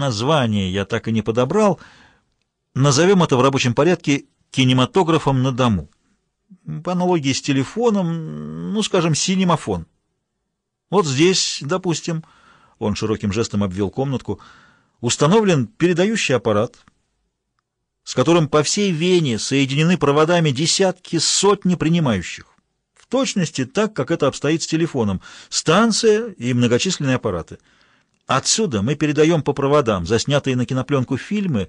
Название я так и не подобрал. Назовем это в рабочем порядке кинематографом на дому. По аналогии с телефоном, ну, скажем, синемафон. Вот здесь, допустим, он широким жестом обвел комнатку, установлен передающий аппарат, с которым по всей Вене соединены проводами десятки, сотни принимающих. В точности так, как это обстоит с телефоном. Станция и многочисленные аппараты. Отсюда мы передаем по проводам заснятые на кинопленку фильмы,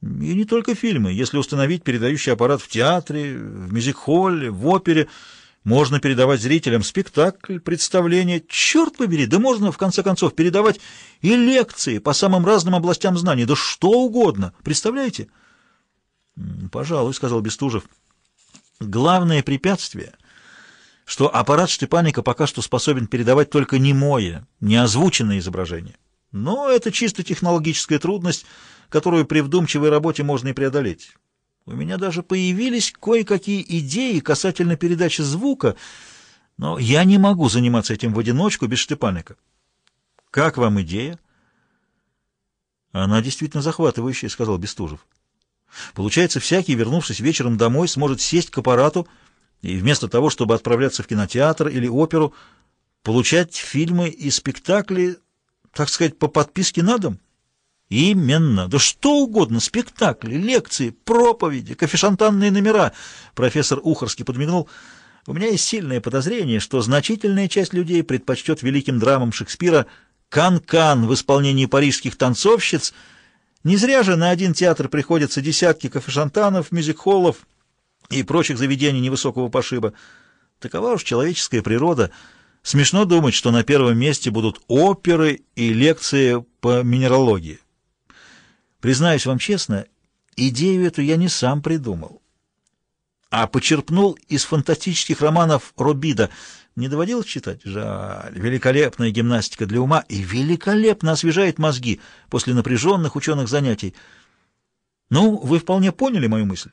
и не только фильмы. Если установить передающий аппарат в театре, в мюзик-холле, в опере, можно передавать зрителям спектакль, представление. Черт побери, да можно, в конце концов, передавать и лекции по самым разным областям знаний, да что угодно. Представляете? «Пожалуй», — сказал Бестужев. «Главное препятствие, что аппарат Штепаника пока что способен передавать только немое, неозвученное изображение. Но это чисто технологическая трудность, которую при вдумчивой работе можно и преодолеть. У меня даже появились кое-какие идеи касательно передачи звука, но я не могу заниматься этим в одиночку без Штепаника. Как вам идея?» «Она действительно захватывающая», — сказал Бестужев. Получается, всякий, вернувшись вечером домой, сможет сесть к аппарату и вместо того, чтобы отправляться в кинотеатр или оперу, получать фильмы и спектакли, так сказать, по подписке на дом? Именно. Да что угодно. Спектакли, лекции, проповеди, кофешантанные номера. Профессор Ухарский подмигнул. У меня есть сильное подозрение, что значительная часть людей предпочтет великим драмам Шекспира «Кан-Кан» в исполнении парижских танцовщиц — не зря же на один театр приходятся десятки кафешантанов, мюзик-холлов и прочих заведений невысокого пошиба. Такова уж человеческая природа. Смешно думать, что на первом месте будут оперы и лекции по минералогии. Признаюсь вам честно, идею эту я не сам придумал, а почерпнул из фантастических романов Робида — не доводилось читать? Жаль. Великолепная гимнастика для ума и великолепно освежает мозги после напряженных ученых занятий. Ну, вы вполне поняли мою мысль?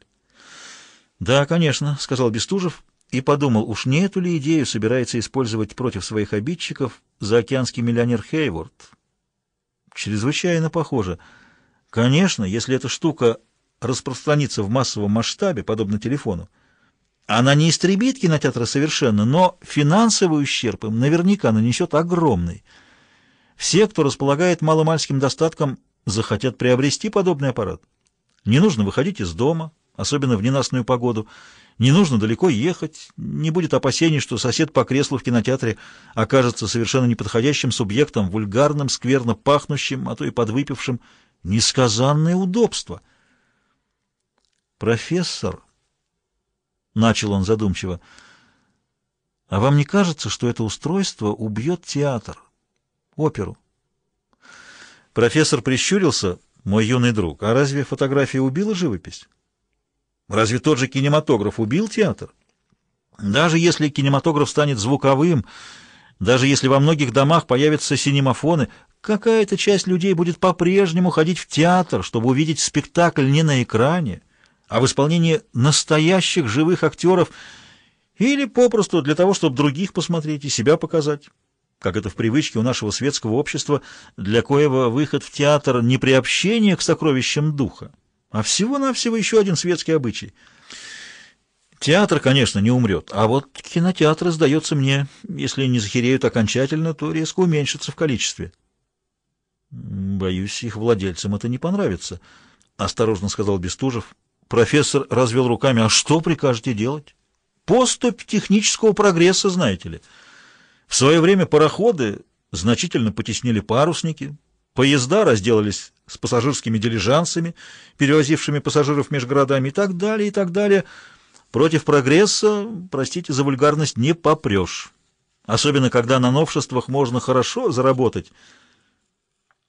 Да, конечно, сказал Бестужев и подумал, уж не эту ли идею собирается использовать против своих обидчиков заокеанский миллионер Хейворд. Чрезвычайно похоже. Конечно, если эта штука распространится в массовом масштабе, подобно телефону, она не истребит кинотеатры совершенно, но финансовый ущерб им наверняка нанесет огромный. Все, кто располагает маломальским достатком, захотят приобрести подобный аппарат. Не нужно выходить из дома, особенно в ненастную погоду. Не нужно далеко ехать, не будет опасений, что сосед по креслу в кинотеатре окажется совершенно неподходящим субъектом, вульгарным, скверно пахнущим, а то и подвыпившим. Несказанное удобство. Профессор начал он задумчиво. А вам не кажется, что это устройство убьет театр, оперу? Профессор прищурился, мой юный друг. А разве фотография убила живопись? Разве тот же кинематограф убил театр? Даже если кинематограф станет звуковым, даже если во многих домах появятся синемафоны, какая-то часть людей будет по-прежнему ходить в театр, чтобы увидеть спектакль не на экране, а в исполнении настоящих живых актеров или попросту для того, чтобы других посмотреть и себя показать, как это в привычке у нашего светского общества, для коего выход в театр не приобщение к сокровищам духа, а всего-навсего еще один светский обычай. Театр, конечно, не умрет, а вот кинотеатры, сдается мне, если не захереют окончательно, то резко уменьшатся в количестве. Боюсь, их владельцам это не понравится, — осторожно сказал Бестужев. Профессор развел руками. «А что прикажете делать?» «Поступь технического прогресса, знаете ли. В свое время пароходы значительно потеснили парусники, поезда разделались с пассажирскими дилижансами, перевозившими пассажиров между городами и так далее, и так далее. Против прогресса, простите за вульгарность, не попрешь. Особенно, когда на новшествах можно хорошо заработать.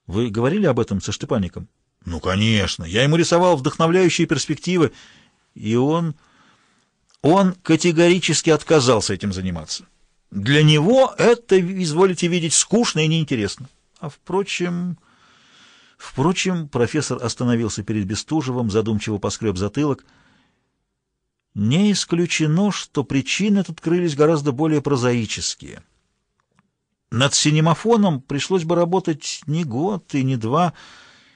Вы говорили об этом со Штепаником?» Ну, конечно. Я ему рисовал вдохновляющие перспективы, и он... Он категорически отказался этим заниматься. Для него это, изволите видеть, скучно и неинтересно. А, впрочем... Впрочем, профессор остановился перед Бестужевым, задумчиво поскреб затылок. Не исключено, что причины тут крылись гораздо более прозаические. Над синемафоном пришлось бы работать не год и не два,